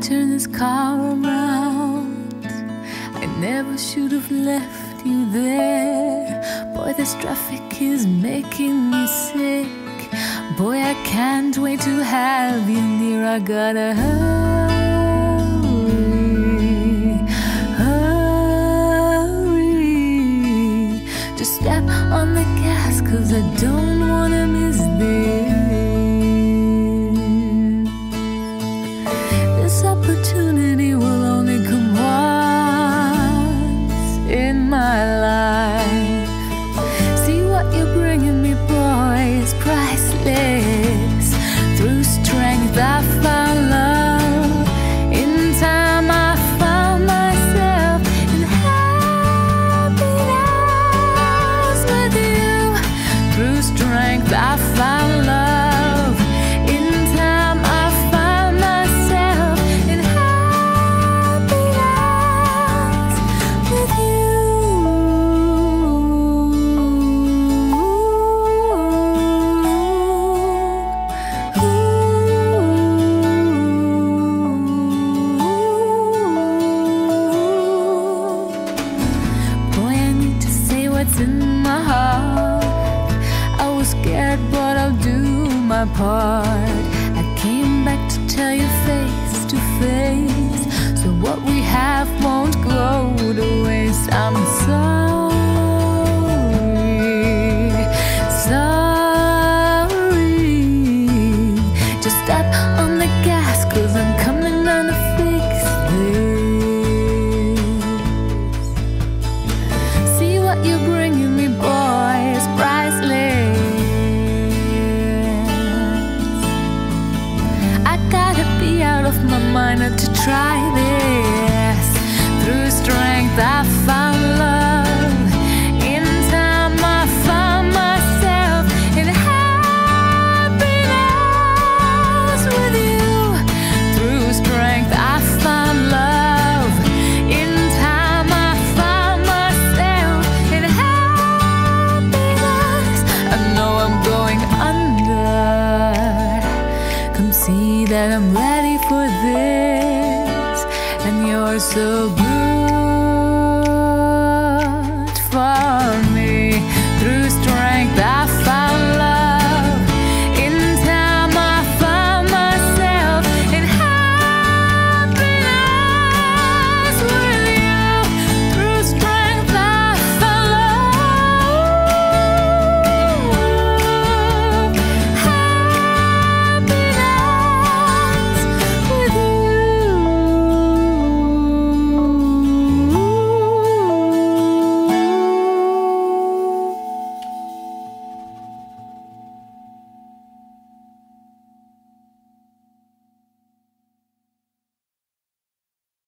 turn this car around. I never should have left you there. Boy, this traffic is making me sick. Boy, I can't wait to have you near. I gotta hurry, hurry. Just step on the gas, cause I don't wanna miss this. My to try this. Through strength, I found love. In time, I found myself in happiness with you. Through strength, I found love. In time, I found myself in happiness. I know I'm going under. Come see that I'm and you're so beautiful.